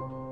you